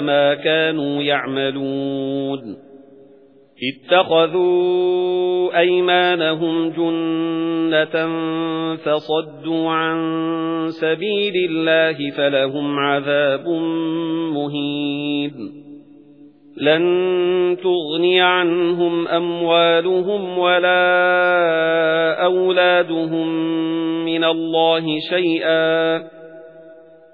مَا كَانُوا يَعْمَلُونَ. اتَّخَذُوا أَيْمَانَهُمْ جُنَّةً فَصَدُّوا عَن سَبِيلِ اللَّهِ فَلَهُمْ عَذَابٌ مُهِينٌ. لَن تُغْنِيَ عَنْهُمْ أَمْوَالُهُمْ وَلَا أَوْلَادُهُمْ مِنَ اللَّهِ شَيْئًا.